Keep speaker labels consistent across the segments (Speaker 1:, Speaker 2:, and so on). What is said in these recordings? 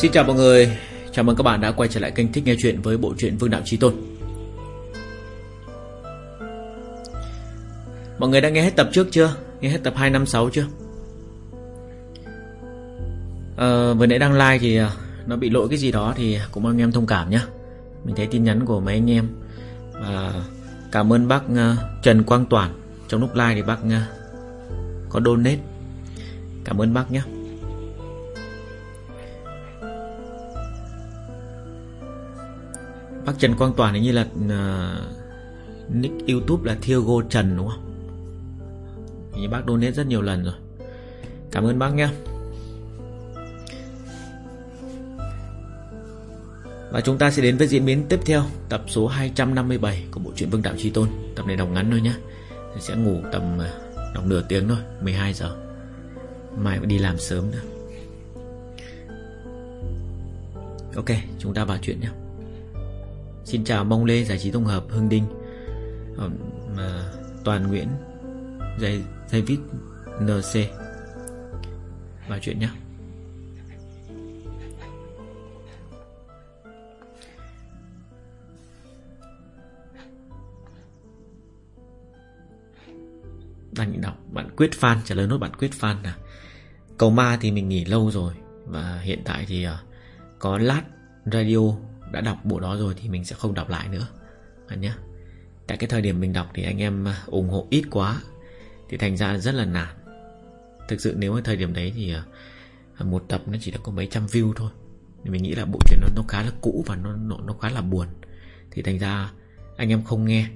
Speaker 1: Xin chào mọi người, chào mừng các bạn đã quay trở lại kênh Thích Nghe Chuyện với bộ truyện Vương Đạo Trí Tôn. Mọi người đã nghe hết tập trước chưa? Nghe hết tập 256 chưa? À, vừa nãy đăng like thì ờ, nó bị lỗi cái gì đó thì cũng mong anh em thông cảm nhé Mình thấy tin nhắn của mấy anh em à, cảm ơn bác ờ, Trần Quang Toàn. Trong lúc like thì bác có donate. Cảm ơn bác nhé Bác Trần Quang Toàn hình như là uh, nick YouTube là Thiago Trần đúng không? Hình như bác donate rất nhiều lần rồi. Cảm ơn bác nhé. Và chúng ta sẽ đến với diễn biến tiếp theo Tập số 257 của bộ truyện Vương Đạo Chi Tôn Tập này đọc ngắn thôi nhé Sẽ ngủ tầm ờ, đọc nửa tiếng thôi 12 giờ Mai phải đi làm sớm nữa Ok chúng ta vào chuyện nhé Xin chào bông Lê Giải trí Tổng hợp Hưng Đinh. Uh, Toàn Nguyễn Dây, David NC Vào chuyện nhé Đang đọc Bạn Quyết Phan Trả lời nốt bạn Quyết Phan nè. Cầu ma thì mình nghỉ lâu rồi Và hiện tại thì uh, Có lát radio đã đọc bộ đó rồi thì mình sẽ không đọc lại nữa. Anh nhé. Tại cái thời điểm mình đọc thì anh em à, ủng hộ ít quá thì thành ra rất là nản. Thực sự nếu ở thời điểm đấy thì à, một tập nó chỉ được có mấy trăm view thôi. Thì mình nghĩ là bộ truyện nó nó khá là cũ và nó nó, nó khá là buồn. Thì thành ra anh em không nghe.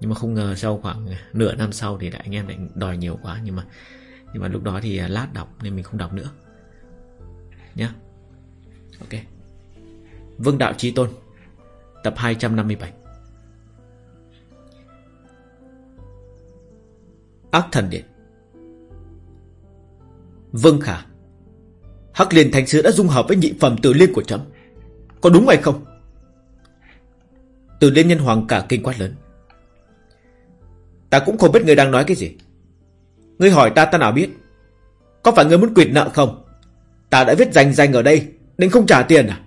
Speaker 1: Nhưng mà không ngờ sau khoảng nửa năm sau thì lại anh em lại đòi nhiều quá. Nhưng mà nhưng mà lúc đó thì à, lát đọc nên mình không đọc nữa. Nhé ok. Vương Đạo Trí Tôn, Tập 257 Ác Thần Điện. Vương Khả, Hắc Liên Thánh Sứ đã dung hợp với nhị phẩm tử liên của chấm Có đúng hay không? Tử liên nhân hoàng cả kinh quát lớn. Ta cũng không biết người đang nói cái gì. Ngươi hỏi ta ta nào biết? Có phải ngươi muốn quyệt nợ không? Ta đã viết danh danh ở đây, Nên không trả tiền à?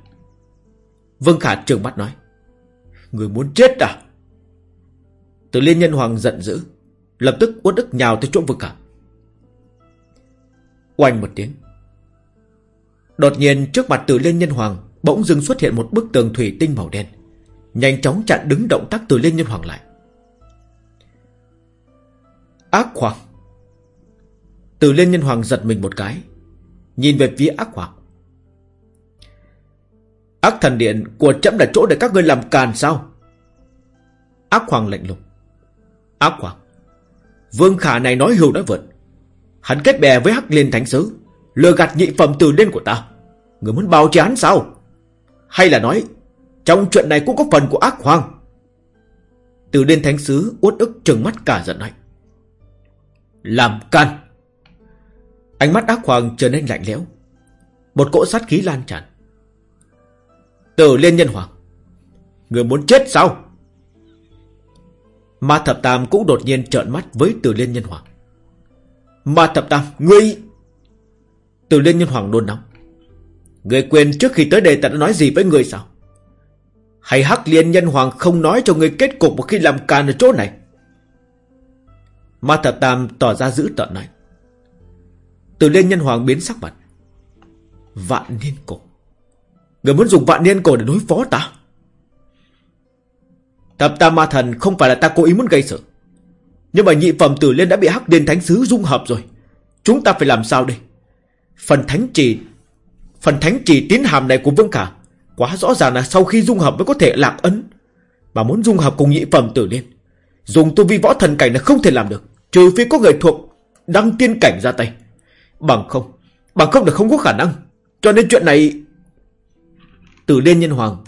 Speaker 1: Vương Khả trường mắt nói. Người muốn chết à? Từ liên nhân hoàng giận dữ. Lập tức uất ức nhào tới chỗ Vương Khả. Oanh một tiếng. Đột nhiên trước mặt từ liên nhân hoàng bỗng dưng xuất hiện một bức tường thủy tinh màu đen. Nhanh chóng chặn đứng động tác từ liên nhân hoàng lại. Ác hoàng. Từ liên nhân hoàng giật mình một cái. Nhìn về phía ác hoàng. Ác thần điện của chấm là chỗ để các ngươi làm càn sao? Ác hoàng lạnh lùng. Ác hoàng. Vương khả này nói hưu nói vượt. Hắn kết bè với Hắc Liên Thánh Sứ. Lừa gạt nhị phẩm từ liên của ta. Người muốn bao che hắn sao? Hay là nói, trong chuyện này cũng có phần của ác hoàng? Từ liên thánh sứ uất ức trừng mắt cả giận này Làm can. Ánh mắt ác hoàng trở nên lạnh lẽo. Một cỗ sát khí lan tràn. Tử Liên Nhân Hoàng. Người muốn chết sao? Ma Thập Tam cũng đột nhiên trợn mắt với Tử Liên Nhân Hoàng. Ma Thập Tam, Ngươi! Tử Liên Nhân Hoàng nôn nóng. Người quên trước khi tới đây ta đã nói gì với người sao? Hay Hắc Liên Nhân Hoàng không nói cho người kết cục một khi làm càn ở chỗ này? Ma Thập Tam tỏ ra giữ tợn này Tử Liên Nhân Hoàng biến sắc mặt. Vạn niên cổ. Người muốn dùng vạn niên cổ để đối phó ta? Thập tam ma thần không phải là ta cố ý muốn gây sự. Nhưng mà nhị phẩm tử liên đã bị hắc điên thánh sứ dung hợp rồi. Chúng ta phải làm sao đây? Phần thánh trì, Phần thánh trì tín hàm này của Vương Khả Quá rõ ràng là sau khi dung hợp mới có thể lạc ấn. Mà muốn dung hợp cùng nhị phẩm tử liên, Dùng tu vi võ thần cảnh là không thể làm được, Trừ phi có người thuộc Đăng tiên cảnh ra tay. Bằng không Bằng không là không có khả năng. Cho nên chuyện này từ Liên Nhân Hoàng,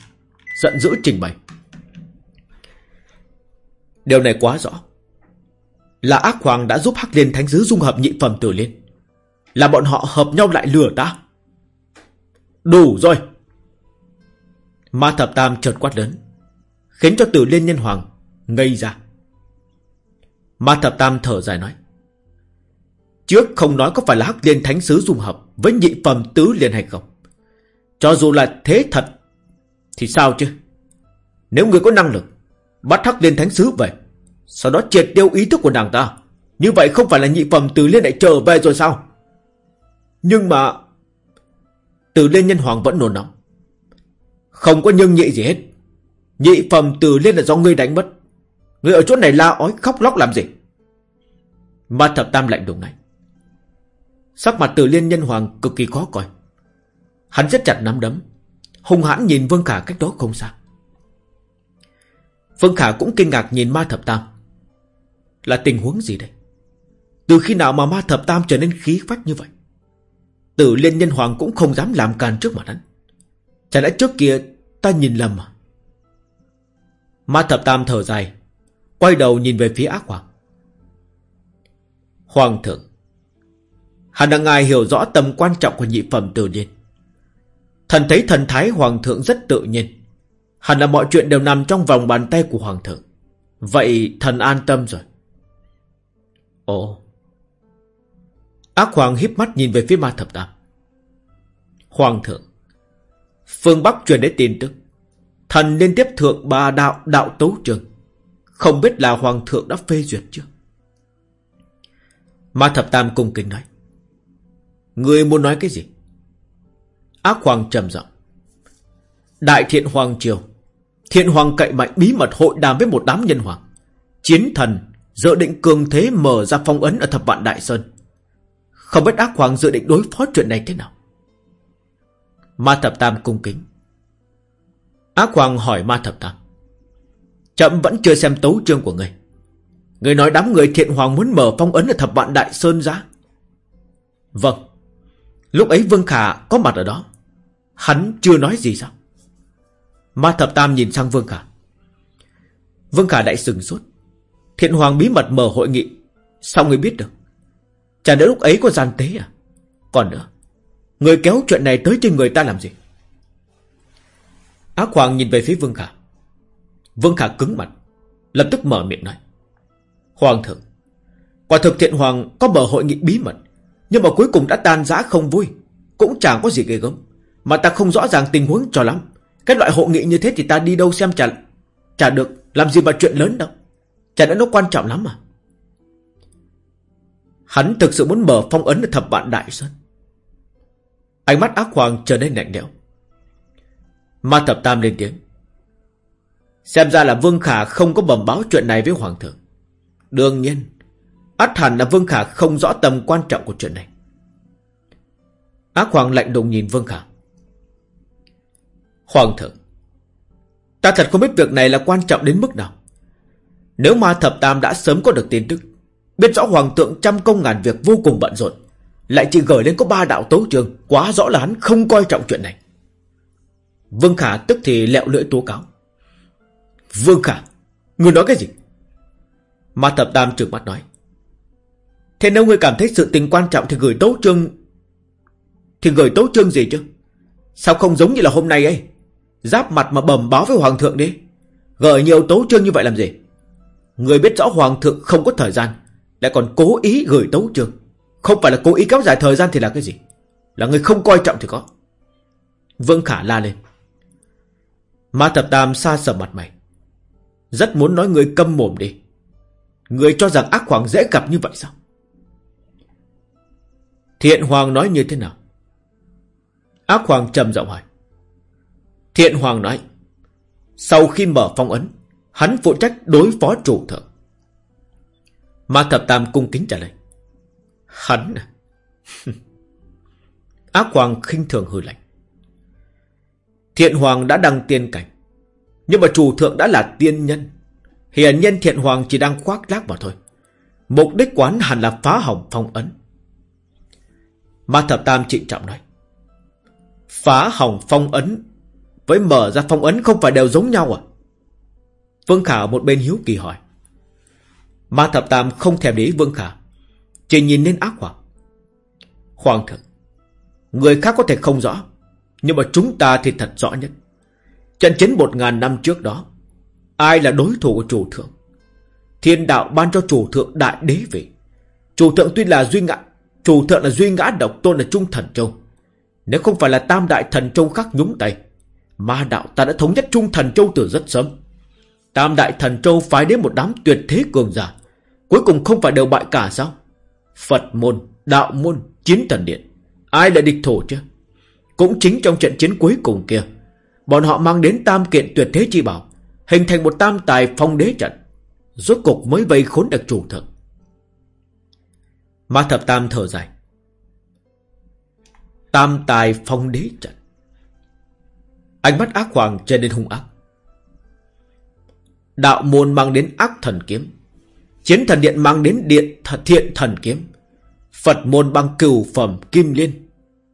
Speaker 1: giận dữ trình bày. Điều này quá rõ. Là ác hoàng đã giúp Hắc Liên Thánh Sứ dung hợp nhị phẩm tử liên. Là bọn họ hợp nhau lại lừa ta. Đủ rồi. Ma Thập Tam chợt quát lớn. Khiến cho tử liên nhân hoàng ngây ra. Ma Thập Tam thở dài nói. Trước không nói có phải là Hắc Liên Thánh Sứ dung hợp với nhị phẩm tứ liên hay không. Cho dù là thế thật, Thì sao chứ? Nếu người có năng lực, Bắt Hắc Liên Thánh Sứ về, Sau đó triệt tiêu ý thức của nàng ta, Như vậy không phải là nhị phẩm từ liên lại trở về rồi sao? Nhưng mà, Từ liên nhân hoàng vẫn nổ nóng. Không có nhưng nhị gì hết. Nhị phẩm từ liên là do ngươi đánh mất. Ngươi ở chỗ này la ói, khóc lóc làm gì? Ma thập tam lạnh đùng này. Sắc mặt từ liên nhân hoàng cực kỳ khó coi. Hắn rất chặt nắm đấm. Hung hãn nhìn Vương Khả cách đó không xa. Vương Khả cũng kinh ngạc nhìn ma thập tam. Là tình huống gì đây? Từ khi nào mà ma thập tam trở nên khí phách như vậy? Tử liên nhân hoàng cũng không dám làm càn trước mặt hắn. Chả lẽ trước kia ta nhìn lầm à? Ma thập tam thở dài, Quay đầu nhìn về phía ác hoàng. Hoàng thượng hắn đang ngài hiểu rõ tầm quan trọng của nhị phẩm tử liên. Thần thấy thần thái hoàng thượng rất tự nhiên. Hẳn là mọi chuyện đều nằm trong vòng bàn tay của hoàng thượng. Vậy thần an tâm rồi. Ồ. Ác hoàng híp mắt nhìn về phía ma thập tam. Hoàng thượng, Phương Bắc truyền đến tin tức. Thần liên tiếp thượng ba đạo đạo tấu trường. Không biết là hoàng thượng đã phê duyệt chưa? Ma thập tam cung kính nói. Người muốn nói cái gì? Ác hoàng trầm giọng. Đại thiện hoàng triều, Thiện hoàng cậy mạnh bí mật hội đàm với một đám nhân hoàng. Chiến thần, Dự định cường thế mở ra phong ấn ở thập vạn Đại Sơn. Không biết ác hoàng dự định đối phó chuyện này thế nào? Ma thập tam cung kính. Ác hoàng hỏi ma thập tam. Chậm vẫn chưa xem tấu chương của người Người nói đám người thiện hoàng muốn mở phong ấn ở thập vạn Đại Sơn ra. Vâng. Lúc ấy Vương Khả có mặt ở đó. Hắn chưa nói gì sao? Ma thập tam nhìn sang Vương Khả. Vương Khả đại sừng sốt. Thiện Hoàng bí mật mở hội nghị. Sao người biết được? Chả đỡ lúc ấy có gian tế à? Còn nữa, Người kéo chuyện này tới trên người ta làm gì? Ác Hoàng nhìn về phía Vương Khả. Vương Khả cứng mặt, Lập tức mở miệng nói. Hoàng thượng, Quả thực thiện Hoàng có mở hội nghị bí mật, Nhưng mà cuối cùng đã tan rã không vui, Cũng chẳng có gì ghê gớm. Mà ta không rõ ràng tình huống cho lắm. Cái loại hội nghị như thế thì ta đi đâu xem chả Chả được làm gì mà chuyện lớn đâu. Chả đã nó quan trọng lắm mà Hắn thực sự muốn mở phong ấn ở thập vạn đại sơn. Ánh mắt ác hoàng trở nên lạnh lẽo. Ma thập tam lên tiếng. Xem ra là Vương Khả không có bẩm báo chuyện này với Hoàng thượng. Đương nhiên, ắt hẳn là Vương Khả không rõ tầm quan trọng của chuyện này. Ác Hoàng lạnh lùng nhìn Vương Khả. Hoàng thượng. Ta thật không biết việc này là quan trọng đến mức nào. Nếu ma thập tam đã sớm có được tin tức, Biết rõ Hoàng thượng trăm công ngàn việc vô cùng bận rộn, Lại chỉ gửi lên có ba đạo tấu trường, Quá rõ là hắn không coi trọng chuyện này. Vương Khả tức thì lẹo lưỡi tố cáo. Vương Khả, Người nói cái gì? Ma thập tam trừng mắt nói. Thế nếu người cảm thấy sự tình quan trọng Thì gửi tấu trương Thì gửi tấu trương gì chứ? Sao không giống như là hôm nay ấy? Giáp mặt mà bầm báo với hoàng thượng đi. Gửi nhiều tấu chương như vậy làm gì? Người biết rõ hoàng thượng không có thời gian, Lại còn cố ý gửi tấu chương. Không phải là cố ý kéo dài thời gian thì là cái gì? Là người không coi trọng thì có. Vương Khả la lên. Ma thập tam xa sầm mặt mày. Rất muốn nói người câm mồm đi. Người cho rằng ác hoàng dễ gặp như vậy sao? Thiện hoàng nói như thế nào? Ác hoàng trầm giọng hỏi. Thiện hoàng nói, Sau khi mở phong ấn, Hắn phụ trách đối phó chủ thượng. Ma thập tam cung kính trả lời, Hắn à? Ác hoàng khinh thường hư lạnh, Thiện hoàng đã đăng tiên cảnh, Nhưng mà chủ thượng đã là tiên nhân. Hiển nhân thiện hoàng chỉ đang khoác lác mà thôi. Mục đích quán hẳn là phá hỏng phong ấn. Ma thập tam trịnh trọng nói, Phá hỏng phong ấn với mở ra phong ấn không phải đều giống nhau à? Vương Khả một bên hiếu kỳ hỏi. Ma thập tam không thèm để ý Vương Khả, Chỉ nhìn lên ác hoàng Hoàng thượng, Người khác có thể không rõ, Nhưng mà chúng ta thì thật rõ nhất. Trận chiến một ngàn năm trước đó, Ai là đối thủ của chủ thượng? Thiên đạo ban cho chủ thượng đại đế vị. Chủ thượng tuy là duy ngã, Chủ thượng là duy ngã độc tôn là trung thần châu. Nếu không phải là tam đại thần châu khác nhúng tay Ma đạo ta đã thống nhất trung thần châu từ rất sớm. Tam đại thần châu phái đến một đám tuyệt thế cường giả Cuối cùng không phải đều bại cả sao? Phật môn, đạo môn, chiến thần điện Ai là địch thủ chứ Cũng chính trong trận chiến cuối cùng kia Bọn họ mang đến tam kiện tuyệt thế chi bảo Hình thành một tam tài phong đế trận Rốt cục mới vây khốn được chủ thượng. Ma thập tam thở dài. Tam tài phong đế trận. Ánh mắt ác hoàng trở nên hung ác. Đạo môn mang đến ác thần kiếm. Chiến thần điện mang đến điện thật thiện thần kiếm. Phật môn bằng cửu phẩm kim liên.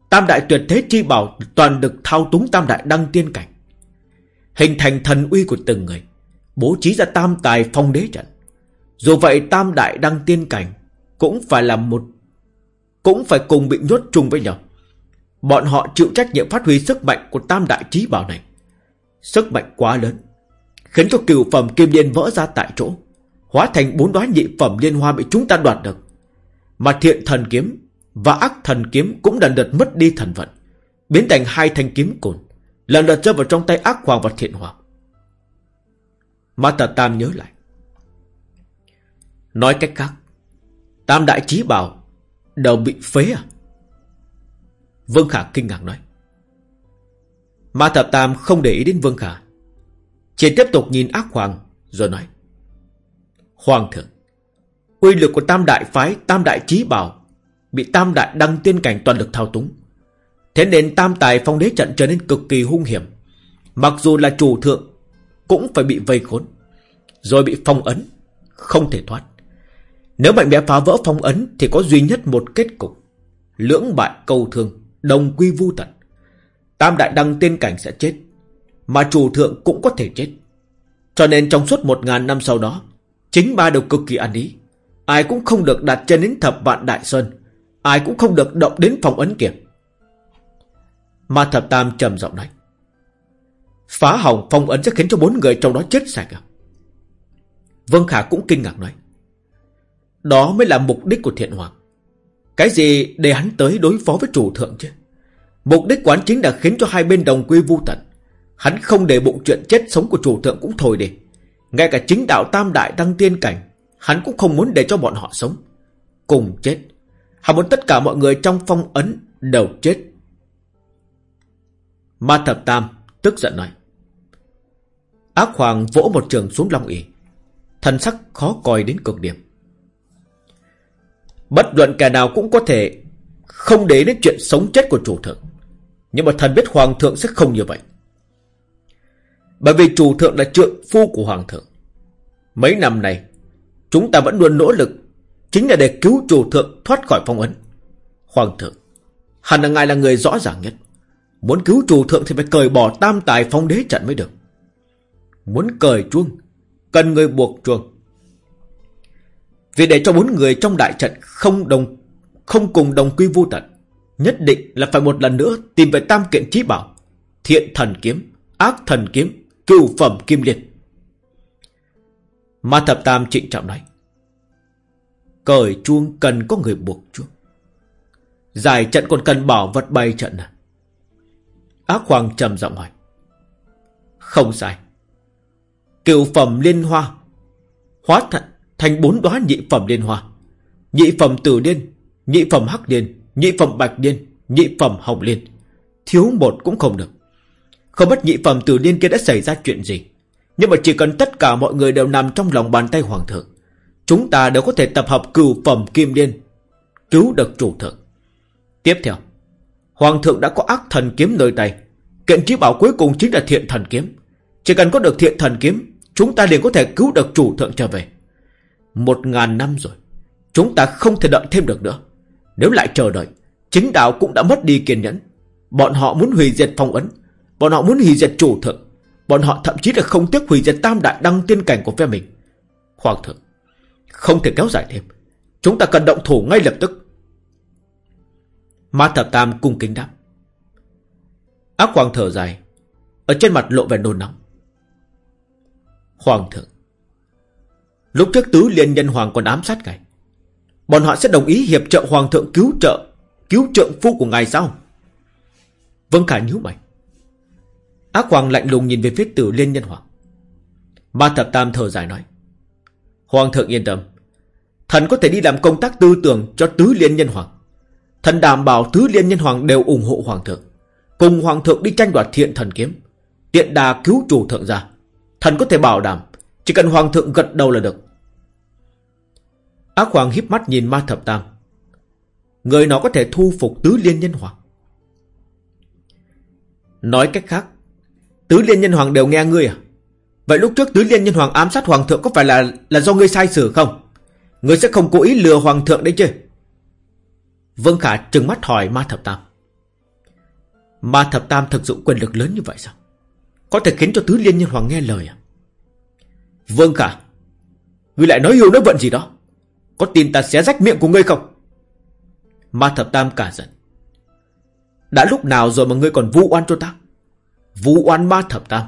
Speaker 1: Tam đại tuyệt thế chi bảo toàn được thao túng tam đại đăng tiên cảnh. Hình thành thần uy của từng người, Bố trí ra tam tài phong đế trận. Dù vậy tam đại đăng tiên cảnh Cũng phải là một, Cũng phải cùng bị nhốt chung với nhau. Bọn họ chịu trách nhiệm phát huy sức mạnh của tam đại trí bảo này. Sức mạnh quá lớn, Khiến cho cửu phẩm kim liên vỡ ra tại chỗ, Hóa thành bốn đóa nhị phẩm liên hoa bị chúng ta đoạt được. Mà thiện thần kiếm Và ác thần kiếm cũng lần lượt mất đi thần vận, Biến thành hai thanh kiếm cồn Lần lượt rơi vào trong tay ác hoàng và thiện hoàng. Mà tà tam nhớ lại. Nói cách khác, Tam đại trí bảo Đều bị phế à? Vương Khả kinh ngạc nói. Ma thập tam không để ý đến Vương Khả. Chỉ tiếp tục nhìn ác hoàng, Rồi nói. Hoàng thượng Uy lực của tam đại phái, Tam đại trí bảo, Bị tam đại đăng tiên cảnh toàn lực thao túng. Thế nên tam tài phong đế trận trở nên cực kỳ hung hiểm. Mặc dù là chủ thượng, Cũng phải bị vây khốn, Rồi bị phong ấn, Không thể thoát. Nếu mạnh mẽ phá vỡ phong ấn Thì có duy nhất một kết cục, Lưỡng bại câu thương. Đồng quy vu tận. Tam đại đăng tiên cảnh sẽ chết, Mà chủ thượng cũng có thể chết. Cho nên trong suốt một ngàn năm sau đó, Chính ba đều cực kỳ ăn ý. Ai cũng không được đặt chân đến thập vạn đại sơn, Ai cũng không được động đến phòng ấn kia. Ma thập tam trầm giọng nói, Phá hỏng phong ấn sẽ khiến cho bốn người trong đó chết sạch à? Vương Khả cũng kinh ngạc nói, Đó mới là mục đích của thiện hoàng. Cái gì để hắn tới đối phó với chủ thượng chứ? Mục đích quán chính là khiến cho hai bên đồng quy vu tận. Hắn không để bụng chuyện chết sống của chủ thượng cũng thôi đi. Ngay cả chính đạo tam đại đăng tiên cảnh, Hắn cũng không muốn để cho bọn họ sống. Cùng chết. Hắn muốn tất cả mọi người trong phong ấn đều chết. Ma thập tam tức giận nói. Ác hoàng vỗ một trường xuống long ỉ Thần sắc khó coi đến cực điểm. Bất luận kẻ nào cũng có thể Không để đến chuyện sống chết của chủ thượng. Nhưng mà thần biết hoàng thượng sẽ không như vậy. Bởi vì chủ thượng là trượng phu của hoàng thượng. Mấy năm này Chúng ta vẫn luôn nỗ lực, Chính là để cứu chủ thượng thoát khỏi phong ấn. Hoàng thượng, Hẳn là ngài là người rõ ràng nhất. Muốn cứu chủ thượng thì phải cởi bỏ tam tài phong đế trận mới được. Muốn cởi chuông, Cần người buộc chuông. Vì để cho bốn người trong đại trận không đồng không cùng đồng quy vô tận Nhất định là phải một lần nữa Tìm về tam kiện trí bảo Thiện thần kiếm, ác thần kiếm Cựu phẩm kim liệt Ma thập tam trịnh trọng nói Cởi chuông cần có người buộc chuông. Giải trận còn cần bảo vật bay trận à? Ác hoàng trầm giọng hỏi Không sai. Cựu phẩm liên hoa Hóa thật thành bốn đóa nhị phẩm liên hoa. Nhị phẩm tử liên, Nhị phẩm hắc liên, Nhị phẩm bạch liên, Nhị phẩm hồng liên. Thiếu một cũng không được. Không biết nhị phẩm tử liên kia đã xảy ra chuyện gì, Nhưng mà chỉ cần tất cả mọi người đều nằm trong lòng bàn tay hoàng thượng, Chúng ta đều có thể tập hợp cửu phẩm kim liên, Cứu được chủ thượng. Tiếp theo, Hoàng thượng đã có ác thần kiếm nơi tay. Kiện trí bảo cuối cùng chính là thiện thần kiếm. Chỉ cần có được thiện thần kiếm, Chúng ta liền có thể cứu được chủ thượng trở về. Một ngàn năm rồi, Chúng ta không thể đợi thêm được nữa. Nếu lại chờ đợi, Chính đạo cũng đã mất đi kiên nhẫn. Bọn họ muốn hủy diệt phong ấn, Bọn họ muốn hủy diệt chủ thượng Bọn họ thậm chí là không tiếc hủy diệt tam đại đăng tiên cảnh của phe mình. Hoàng thượng, Không thể kéo dài thêm. Chúng ta cần động thủ ngay lập tức. Ma thập tam cung kính đáp. Ác hoàng thở dài, Ở trên mặt lộ vẻ nôn nóng. Hoàng thượng Lúc trước tứ liên nhân hoàng còn ám sát ngài. Bọn họ sẽ đồng ý hiệp trợ hoàng thượng cứu trợ, Cứu trượng phu của ngài sao? Vâng Khả nhíu mày. Ác Hoàng lạnh lùng nhìn về phía tử liên nhân hoàng. Ma thập tam thở dài nói, Hoàng thượng yên tâm. Thần có thể đi làm công tác tư tưởng cho tứ liên nhân hoàng. Thần đảm bảo tứ liên nhân hoàng đều ủng hộ hoàng thượng. Cùng hoàng thượng đi tranh đoạt thiện thần kiếm. Tiện đà cứu chủ thượng gia. Thần có thể bảo đảm, Chỉ cần hoàng thượng gật đầu là được. Ác hoàng híp mắt nhìn ma thập tam. Người nó có thể thu phục tứ liên nhân hoàng? Nói cách khác, Tứ liên nhân hoàng đều nghe ngươi à? Vậy lúc trước tứ liên nhân hoàng ám sát hoàng thượng Có phải là là do ngươi sai xử không? Ngươi sẽ không cố ý lừa hoàng thượng đấy chứ? Vương Khả trừng mắt hỏi ma thập tam. Ma thập tam thực dụng quyền lực lớn như vậy sao? Có thể khiến cho tứ liên nhân hoàng nghe lời à? Vương Khả, Ngươi lại nói yêu nói vận gì đó? Có tin ta xé rách miệng của ngươi không? Ma thập tam cả giận. Đã lúc nào rồi mà ngươi còn vu oan cho ta? Vu oan ma thập tam.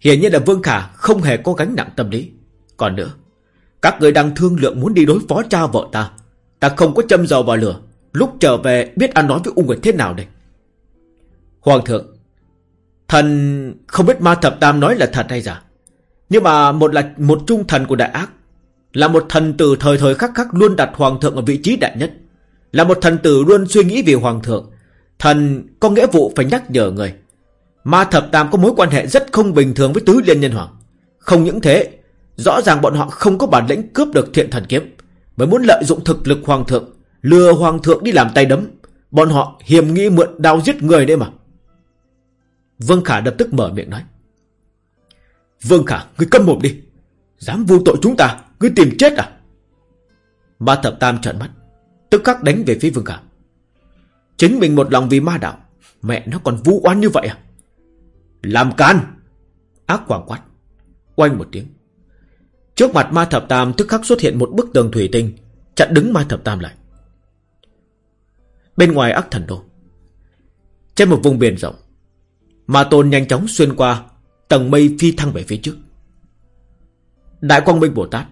Speaker 1: Hiển nhiên là Vương Khả không hề có gánh nặng tâm lý. Còn nữa, Các người đang thương lượng muốn đi đối phó cha vợ ta Ta không có châm dầu vào lửa, Lúc trở về biết ăn nói với ung Nguyệt thế nào đây? Hoàng thượng, Thần không biết ma thập tam nói là thật hay giả. Nhưng mà một là một trung thần của đại ác là một thần tử thời thời khắc khắc luôn đặt hoàng thượng ở vị trí đại nhất, Là một thần tử luôn suy nghĩ về hoàng thượng. Thần có nghĩa vụ phải nhắc nhở người. Ma thập tam có mối quan hệ rất không bình thường với tứ liên nhân hoàng. Không những thế, Rõ ràng bọn họ không có bản lĩnh cướp được thiện thần kiếm Mới muốn lợi dụng thực lực hoàng thượng, Lừa hoàng thượng đi làm tay đấm, Bọn họ hiểm nghi mượn đao giết người đấy mà. Vương Khả lập tức mở miệng nói, Vương Khả Ngươi câm mồm đi, Dám vu tội chúng ta cứ tìm chết à? Ma thập tam trợn mắt, Tức khắc đánh về phía Vương Khả Chính mình một lòng vì ma đạo, Mẹ nó còn vu oan như vậy à? Làm can! Ác quảng quát, Oanh một tiếng. Trước mặt ma thập tam tức khắc xuất hiện một bức tường thủy tinh, Chặn đứng ma thập tam lại. Bên ngoài ác thần đô, Trên một vùng biển rộng, Ma tôn nhanh chóng xuyên qua Tầng mây phi thăng về phía trước. Đại quang minh Bồ Tát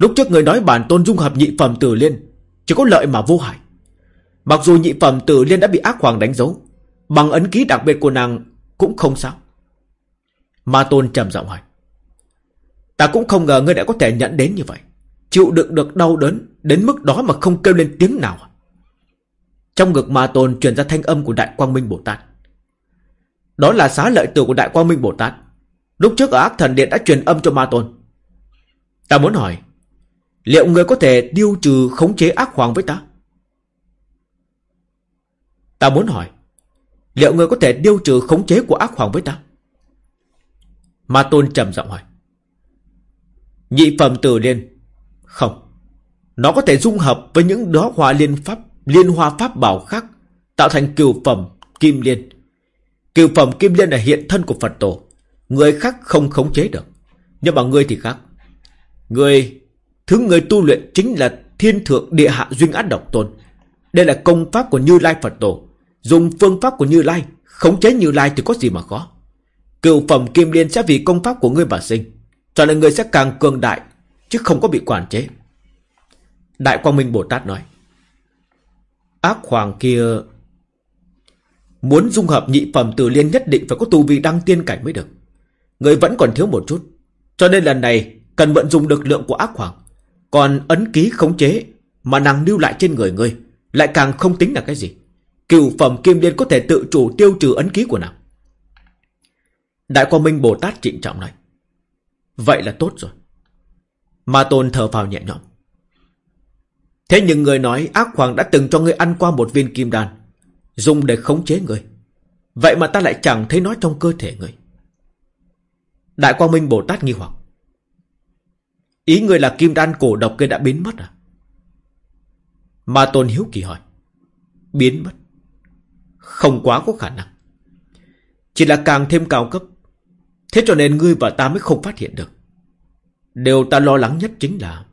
Speaker 1: Lúc trước người nói bản tôn dung hợp nhị phẩm tử liên, Chỉ có lợi mà vô hại. Mặc dù nhị phẩm tử liên đã bị ác hoàng đánh dấu, Bằng ấn ký đặc biệt của nàng Cũng không sao. Ma tôn trầm giọng hỏi, Ta cũng không ngờ ngươi đã có thể nhận đến như vậy. Chịu đựng được đau đớn Đến mức đó mà không kêu lên tiếng nào à? Trong ngực ma tôn truyền ra thanh âm của Đại Quang Minh Bồ Tát. Đó là xá lợi tử của Đại Quang Minh Bồ Tát. Lúc trước ở ác thần điện đã truyền âm cho ma tôn. Ta muốn hỏi Liệu người có thể tiêu trừ khống chế ác hoàng với ta? Ta muốn hỏi, Liệu người có thể tiêu trừ khống chế của ác hoàng với ta? Ma tôn trầm giọng hỏi. Nhị phẩm tử liên, Không. Nó có thể dung hợp với những đó hoa liên pháp, Liên hoa pháp bảo khác, Tạo thành cửu phẩm kim liên. Cửu phẩm kim liên là hiện thân của Phật tổ. Người khác không khống chế được. Nhưng mà ngươi thì khác. Người Thứ người tu luyện chính là thiên thượng địa hạ duyên át độc tôn. Đây là công pháp của Như Lai Phật tổ. Dùng phương pháp của Như Lai, Khống chế Như Lai thì có gì mà khó. Cựu phẩm kim liên sẽ vì công pháp của ngươi mà sinh, Cho nên ngươi sẽ càng cường đại, Chứ không có bị quản chế. Đại Quang Minh Bồ Tát nói, Ác hoàng kia Muốn dung hợp nhị phẩm từ liên nhất định Phải có tu vi đăng tiên cảnh mới được. Người vẫn còn thiếu một chút, Cho nên lần này cần vận dụng lực lượng của ác hoàng. Còn ấn ký khống chế Mà nàng lưu lại trên người ngươi Lại càng không tính là cái gì. Cửu phẩm kim liên có thể tự chủ tiêu trừ ấn ký của nàng. Đại Quang Minh Bồ Tát trịnh trọng nói, Vậy là tốt rồi. Ma Tôn thở vào nhẹ nhõm. Thế nhưng người nói ác hoàng đã từng cho ngươi ăn qua một viên kim đan, Dùng để khống chế người Vậy mà ta lại chẳng thấy nó trong cơ thể ngươi. Đại Quang Minh Bồ Tát nghi hoặc. Ý người là kim đan cổ độc kia đã biến mất à? Ma Tôn hiếu kỳ hỏi. Biến mất. Không quá có khả năng. Chỉ là càng thêm cao cấp. Thế cho nên ngươi và ta mới không phát hiện được. Điều ta lo lắng nhất chính là,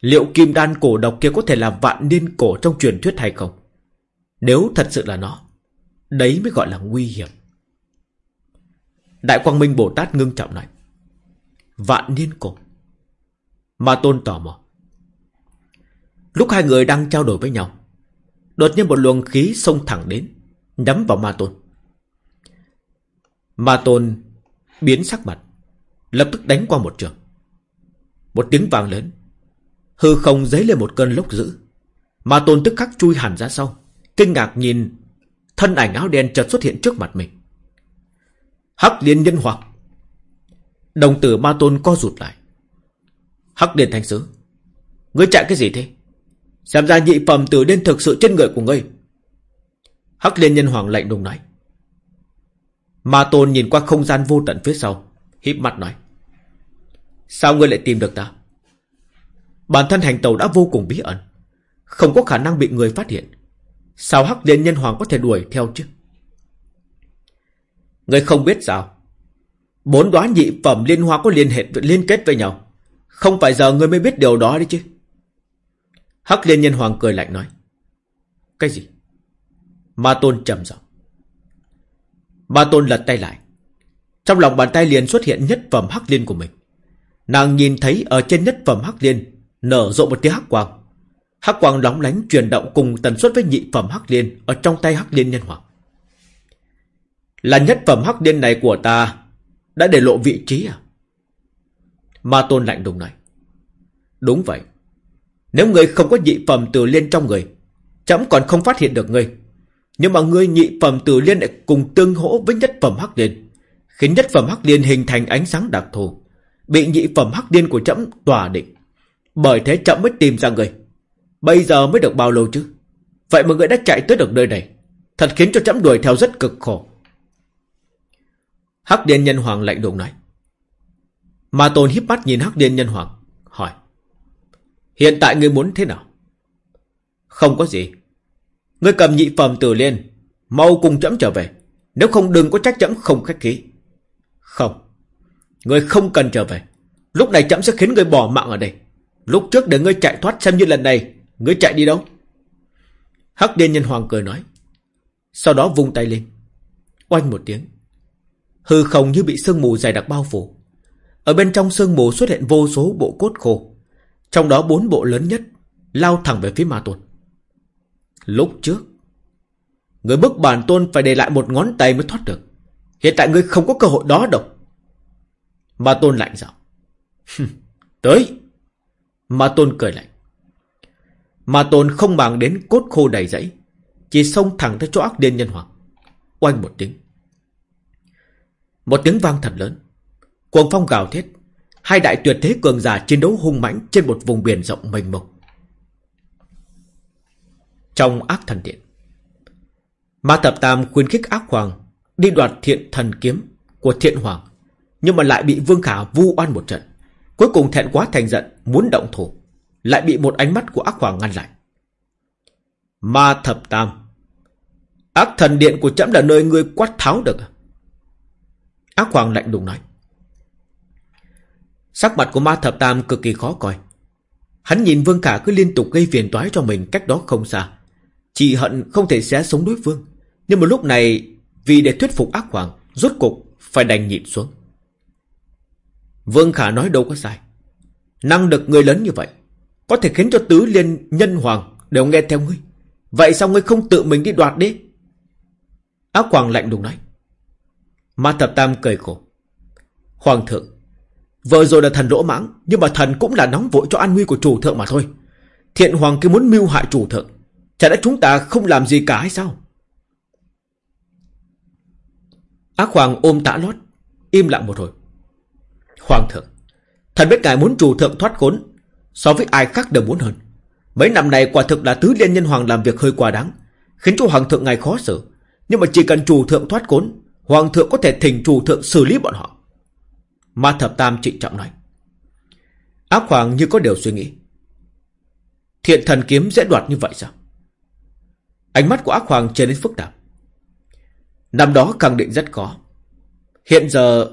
Speaker 1: Liệu kim đan cổ độc kia có thể là vạn niên cổ trong truyền thuyết hay không? Nếu thật sự là nó, Đấy mới gọi là nguy hiểm. Đại Quang Minh Bồ Tát ngưng trọng nói. Vạn niên cổ. Ma Tôn tò mò. Lúc hai người đang trao đổi với nhau, Đột nhiên một luồng khí xông thẳng đến, Nhắm vào ma tôn. Ma tôn biến sắc mặt, Lập tức đánh qua một trường. Một tiếng vang lớn, Hư không dấy lên một cơn lốc dữ. Ma tôn tức khắc chui hẳn ra sau, Kinh ngạc nhìn Thân ảnh áo đen chợt xuất hiện trước mặt mình. Hắc liên nhân hoặc Đồng tử ma tôn co rụt lại Hắc liên thanh sứ. Ngươi chạy cái gì thế? Xem ra nhị phẩm tử đen thực sự trên người của ngươi. Hắc liên nhân hoàng lạnh đùng nói. Ma tôn nhìn qua không gian vô tận phía sau, híp mắt nói. Sao ngươi lại tìm được ta? Bản thân hành tàu đã vô cùng bí ẩn, Không có khả năng bị người phát hiện. Sao Hắc Liên Nhân Hoàng có thể đuổi theo chứ? Ngươi không biết sao? Bốn đoán nhị phẩm liên hoa có liên hệ, liên kết với nhau. Không phải giờ ngươi mới biết điều đó đấy chứ. Hắc Liên Nhân Hoàng cười lạnh nói. Cái gì? Ma Tôn trầm giọng. Ma Tôn lật tay lại. Trong lòng bàn tay liền xuất hiện nhất phẩm Hắc Liên của mình. Nàng nhìn thấy ở trên nhất phẩm Hắc Liên Nở rộ một tia hắc quang. Hắc quang lóng lánh chuyển động cùng tần suất với nhị phẩm Hắc Liên Ở trong tay Hắc Liên nhân hoàng. Là nhất phẩm Hắc Liên này của ta Đã để lộ vị trí à? Ma Tôn lạnh đùng này Đúng vậy. Nếu người không có nhị phẩm từ liên trong người, Chấm còn không phát hiện được ngươi Nhưng mà ngươi nhị phẩm từ liên lại cùng tương hỗ với nhất phẩm Hắc Liên, Khiến nhất phẩm Hắc Liên hình thành ánh sáng đặc thù, Bị nhị phẩm Hắc Liên của chấm tỏa định. Bởi thế chậm mới tìm ra người. Bây giờ mới được bao lâu chứ? Vậy mà người đã chạy tới được nơi này, Thật khiến cho chậm đuổi theo rất cực khổ. Hắc Điên Nhân Hoàng lạnh lùng nói. Mà Tôn híp mắt nhìn Hắc Điên Nhân Hoàng, Hỏi, Hiện tại ngươi muốn thế nào? Không có gì. Ngươi cầm nhị phẩm tử liên, Mau cùng chấm trở về. Nếu không đừng có trách chấm không khách khí. Không. Ngươi không cần trở về. Lúc này chấm sẽ khiến ngươi bỏ mạng ở đây. Lúc trước để ngươi chạy thoát xem như lần này, Ngươi chạy đi đâu? Hắc Điên Nhân Hoàng cười nói, Sau đó vung tay lên. Oanh một tiếng. Hư không như bị sương mù dày đặc bao phủ. Ở bên trong sương mù xuất hiện vô số bộ cốt khô Trong đó bốn bộ lớn nhất Lao thẳng về phía ma tôn Lúc trước Người bức bản tôn phải để lại một ngón tay mới thoát được Hiện tại ngươi không có cơ hội đó đâu Ma tôn lạnh giọng Tới Ma Tôn cười lạnh. Ma Tôn không màng đến cốt khô đầy dãy, chỉ xông thẳng tới chỗ ác điên nhân hoàng. Oanh một tiếng. Một tiếng vang thật lớn. Cuồng phong gào thét. Hai đại tuyệt thế cường giả chiến đấu hung mãnh trên một vùng biển rộng mênh mông. Trong ác thần điện. Ma Thập Tam khuyến khích ác hoàng đi đoạt thiện thần kiếm của thiện hoàng. Nhưng mà lại bị Vương Khả vu oan một trận. Cuối cùng thẹn quá thành giận, Muốn động thủ, Lại bị một ánh mắt của ác hoàng ngăn lại Ma thập tam, Ác thần điện của trẫm là nơi ngươi quát tháo được? À? Ác hoàng lạnh lùng nói Sắc mặt của ma thập tam cực kỳ khó coi Hắn nhìn Vương Khả cứ liên tục gây phiền toái cho mình cách đó không xa Chỉ hận không thể xé sống đối phương Nhưng một lúc này Vì để thuyết phục ác hoàng Rốt cục phải đành nhịn xuống Vương Khả nói đâu có sai. Năng lực người lớn như vậy, có thể khiến cho tứ liên nhân hoàng đều nghe theo ngươi. Vậy sao ngươi không tự mình đi đoạt đi? Ác hoàng lạnh lùng nói. Ma thập tam cười khổ. Hoàng thượng, vợ rồi là thần lỗ mãng, nhưng mà thần cũng là nóng vội cho an nguy của chủ thượng mà thôi. Thiện hoàng kia muốn mưu hại chủ thượng, chả lẽ chúng ta không làm gì cả hay sao? Ác hoàng ôm tã lót, im lặng một hồi. Hoàng thượng, thần biết ngài muốn chủ thượng thoát khốn, so với ai khác đều muốn hơn. Mấy năm này quả thực là tứ liên nhân hoàng làm việc hơi quá đáng, khiến cho hoàng thượng ngài khó xử. Nhưng mà chỉ cần chủ thượng thoát khốn, hoàng thượng có thể thỉnh chủ thượng xử lý bọn họ. Ma thập tam trịnh trọng nói. Ác hoàng như có điều suy nghĩ. Thiện thần kiếm dễ đoạt như vậy sao? Ánh mắt của ác hoàng trở nên phức tạp. Năm đó khẳng định rất khó. Hiện giờ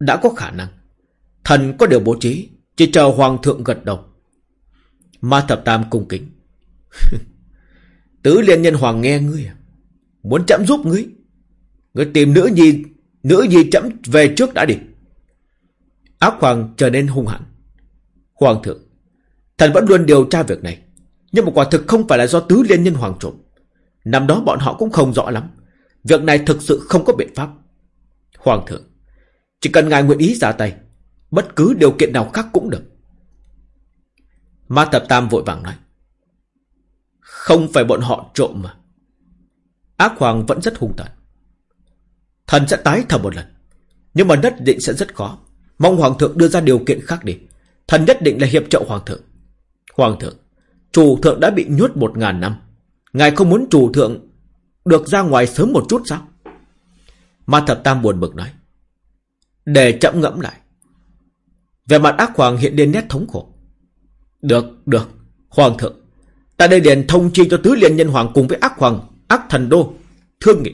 Speaker 1: đã có khả năng. Thần có điều bố trí, Chỉ chờ hoàng thượng gật đầu Ma thập tam cung kính Tứ liên nhân hoàng nghe ngươi à Muốn chậm giúp ngươi Ngươi tìm nữ nhi Nữ nhi chậm về trước đã đi Ác hoàng trở nên hung hãn. Hoàng thượng, Thần vẫn luôn điều tra việc này, Nhưng mà quả thực không phải là do tứ liên nhân hoàng trộm. Năm đó bọn họ cũng không rõ lắm, Việc này thực sự không có biện pháp. Hoàng thượng, Chỉ cần ngài nguyện ý ra tay, Bất cứ điều kiện nào khác cũng được. Ma thập Tam vội vàng nói, Không phải bọn họ trộm mà. Ác Hoàng vẫn rất hung tàn. Thần sẽ tái thầm một lần, Nhưng mà đất định sẽ rất khó. Mong Hoàng thượng đưa ra điều kiện khác đi. Thần nhất định là hiệp trợ Hoàng thượng. Hoàng thượng Chủ thượng đã bị nhốt một ngàn năm. Ngài không muốn chủ thượng Được ra ngoài sớm một chút sao? Ma thập tam buồn bực nói. Để chậm ngẫm lại. Về mặt ác hoàng hiện lên nét thống khổ. Được, được Hoàng thượng. Ta đây liền thông chi cho tứ liên nhân hoàng cùng với ác hoàng Ác thần đô Thương nghị.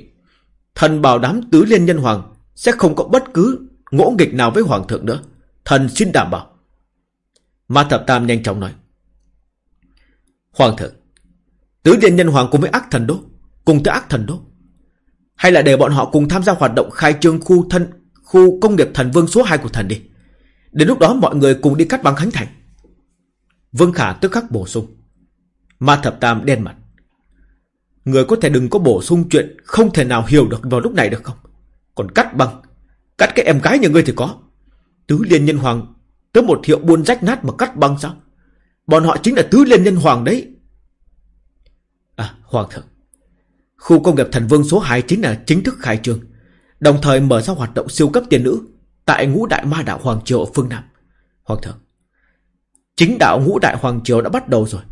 Speaker 1: Thần bảo đám tứ liên nhân hoàng Sẽ không có bất cứ ngỗ nghịch nào với hoàng thượng nữa. Thần xin đảm bảo. Ma thập tam nhanh chóng nói. Hoàng thượng, Tứ điện nhân hoàng cùng với ác thần đô Cùng tới ác thần đô Hay là để bọn họ cùng tham gia hoạt động khai trương khu thân, Khu công nghiệp thần vương số 2 của thần đi. Đến lúc đó mọi người cùng đi cắt băng khánh thành. Vương Khả tức khắc bổ sung. Ma thập tam đen mặt. Người có thể đừng có bổ sung chuyện Không thể nào hiểu được vào lúc này được không? Còn cắt băng. Cắt cái em gái nhà ngươi thì có. Tứ liên nhân hoàng Tới một hiệu buôn rách nát mà cắt băng sao? Bọn họ chính là tứ liên nhân hoàng đấy. À hoàng thượng. Khu công nghiệp thần vương số 2 chính là chính thức khai trương, Đồng thời mở ra hoạt động siêu cấp tiền nữ Tại ngũ đại ma đạo Hoàng Triều ở phương Nam. Hoàng thượng, Chính đạo ngũ đại Hoàng Triều đã bắt đầu rồi.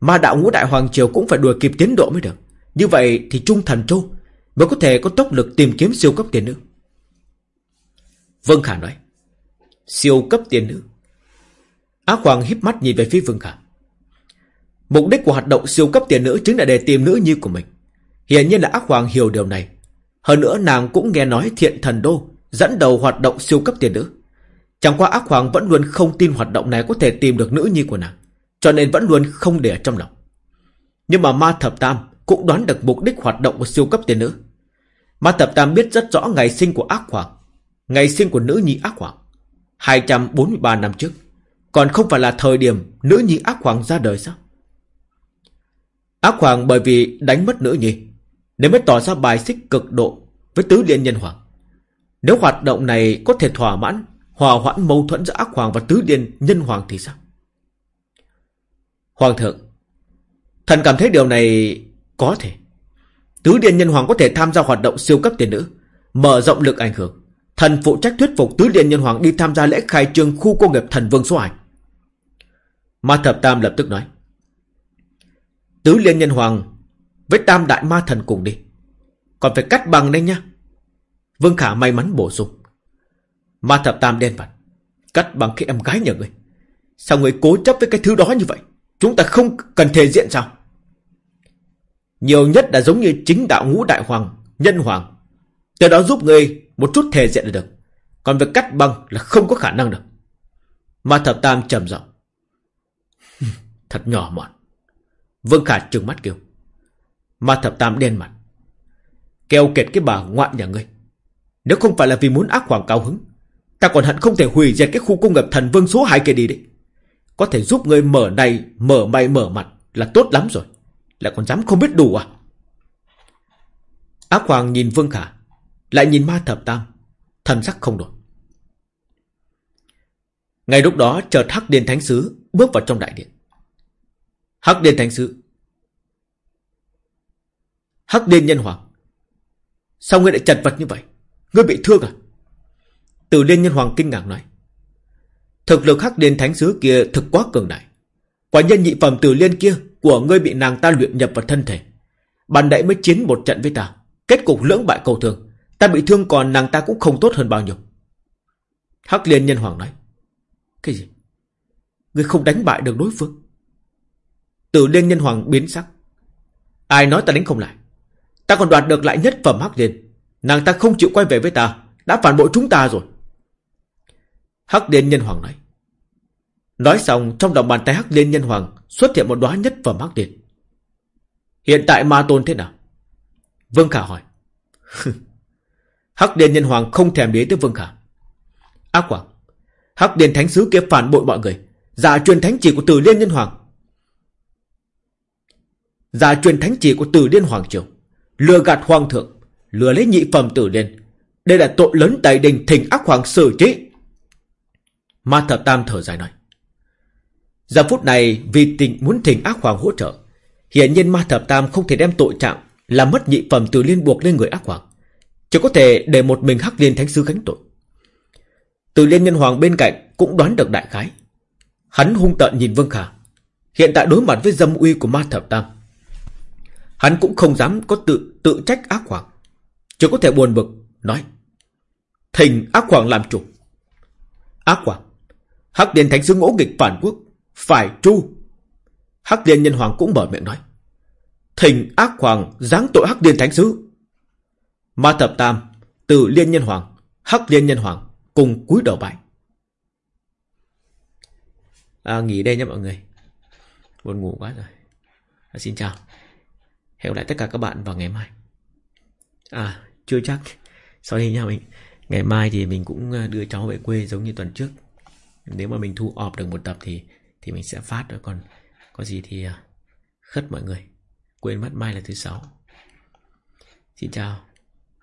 Speaker 1: Ma đạo ngũ đại Hoàng Triều cũng phải đuổi kịp tiến độ mới được. Như vậy thì Trung Thần Châu Mới có thể có tốc lực tìm kiếm siêu cấp tiền nữ. Vương Khả nói, Siêu cấp tiền nữ. Ác Hoàng híp mắt nhìn về phía Vương Khả. Mục đích của hoạt động siêu cấp tiền nữ Chính là để tìm nữ như của mình. Hiển nhiên là Ác Hoàng hiểu điều này. Hơn nữa, nàng cũng nghe nói thiện thần đô Dẫn đầu hoạt động siêu cấp tiền nữ. Chẳng qua ác hoàng vẫn luôn không tin hoạt động này Có thể tìm được nữ nhi của nàng, Cho nên vẫn luôn không để ở trong lòng. Nhưng mà ma thập tam Cũng đoán được mục đích hoạt động của siêu cấp tiền nữ. Ma thập tam biết rất rõ Ngày sinh của ác hoàng Ngày sinh của nữ nhi ác hoàng. 243 năm trước, Còn không phải là thời điểm nữ nhi ác hoàng ra đời sao? Ác hoàng bởi vì đánh mất nữ nhi, Nên mới tỏ ra bài xích cực độ Với tứ liên nhân hoàng. Nếu hoạt động này có thể thỏa mãn, Hòa hoãn mâu thuẫn giữa ác hoàng và tứ liên nhân hoàng thì sao? Hoàng thượng, Thần cảm thấy điều này có thể. Tứ điện nhân hoàng có thể tham gia hoạt động siêu cấp tiền nữ, Mở rộng lực ảnh hưởng. Thần phụ trách thuyết phục tứ điện nhân hoàng đi tham gia lễ khai trương khu công nghiệp thần vương số 2 Ma thập tam lập tức nói Tứ liên nhân hoàng Với tam đại ma thần cùng đi Còn phải cắt bằng đây nha Vương Khả may mắn bổ sung. Ma thập tam đen mặt. Cắt bằng cái em gái nhà người. Sao người cố chấp với cái thứ đó như vậy? Chúng ta không cần thể diện sao? Nhiều nhất là giống như chính đạo ngũ đại hoàng, nhân hoàng. Từ đó giúp người một chút thể diện là được. Còn việc cắt băng là không có khả năng được. Ma thập tam trầm giọng. Thật nhỏ mọn. Vương Khả trừng mắt kêu. Ma thập tam đen mặt. Kêu kệt cái bà ngoạn nhà ngươi. Nếu không phải là vì muốn ác hoàng cao hứng, Ta còn hận không thể hủy diệt cái khu công nghiệp thần vương số 2 kia đi đấy Có thể giúp ngươi mở này, Mở mày mở mặt Là tốt lắm rồi Lại còn dám không biết đủ à Ác hoàng nhìn Vương Khả lại nhìn ma thập tam, Thần sắc không đổi Ngay lúc đó, chợt Hắc Điên Thánh Sứ Bước vào trong đại điện Hắc Điên Thánh Sứ Hắc Điên Nhân Hoàng Sao ngươi lại chật vật như vậy Ngươi bị thương à? Từ Liên Nhân Hoàng kinh ngạc nói. Thực lực hắc liên thánh sứ kia thực quá cường đại. Quả nhân nhị phẩm từ liên kia của ngươi bị nàng ta luyện nhập vào thân thể. Ban đại mới chiến một trận với ta. Kết cục lưỡng bại cầu thường. Ta bị thương còn nàng ta cũng không tốt hơn bao nhiêu. Hắc liên nhân hoàng nói. Cái gì? Ngươi không đánh bại được đối phương. Tử liên nhân hoàng biến sắc. Ai nói ta đánh không lại? Ta còn đoạt được lại nhất phẩm hắc liên. Nàng ta không chịu quay về với ta, Đã phản bội chúng ta rồi Hắc Liên Nhân Hoàng nói Nói xong, trong lòng bàn tay Hắc Liên Nhân Hoàng Xuất hiện một đóa nhất phẩm Hắc Liên Hiện tại Ma Tôn thế nào Vương Khả hỏi Hắc Liên Nhân Hoàng không thèm để tới Vương Khả. Ác Hoàng Hắc Liên Thánh Sứ kia phản bội mọi người. Giả truyền thánh chỉ của Tử Liên Nhân Hoàng. Giả truyền thánh chỉ của Tử Liên Hoàng Triều. Lừa gạt Hoàng thượng, Lừa lấy nhị phẩm tử liên. Đây là tội lớn tại đình thỉnh ác hoàng xử trí. Ma thập tam thở dài nói. Giờ phút này, vì tình muốn thỉnh ác hoàng hỗ trợ Hiện nhiên ma thập tam không thể đem tội trạng Làm mất nhị phẩm tử liên buộc lên người ác hoàng chỉ có thể để một mình hắc liên thánh sư gánh tội. Từ liên nhân hoàng bên cạnh Cũng đoán được đại khái. Hắn hung tợn nhìn Vương Khả. Hiện tại đối mặt với dâm uy của ma thập tam, Hắn cũng không dám có tự tự trách ác hoàng. Chỉ có thể buồn bực, Nói, Thình ác hoàng làm chủ. Ác hoàng, Hắc Liên Thánh Sư ngỗ nghịch phản quốc, Phải tru. Hắc Liên Nhân Hoàng cũng mở miệng nói, Thình ác hoàng giáng tội Hắc Liên Thánh Sư Ma Thập Tam Từ Liên Nhân Hoàng Hắc Liên Nhân Hoàng Cùng cúi đầu bài à, Nghỉ đây nha mọi người. Buồn ngủ quá rồi. À, Xin chào. Hẹn lại tất cả các bạn vào ngày mai. À chưa chắc. Sorry nha mình Ngày mai thì mình cũng à, đưa cháu về quê giống như tuần trước. Nếu mà mình thu ọp được một tập thì Thì mình sẽ phát rồi Còn có gì thì à, khất mọi người. Quên mất mai là thứ sáu. Xin chào.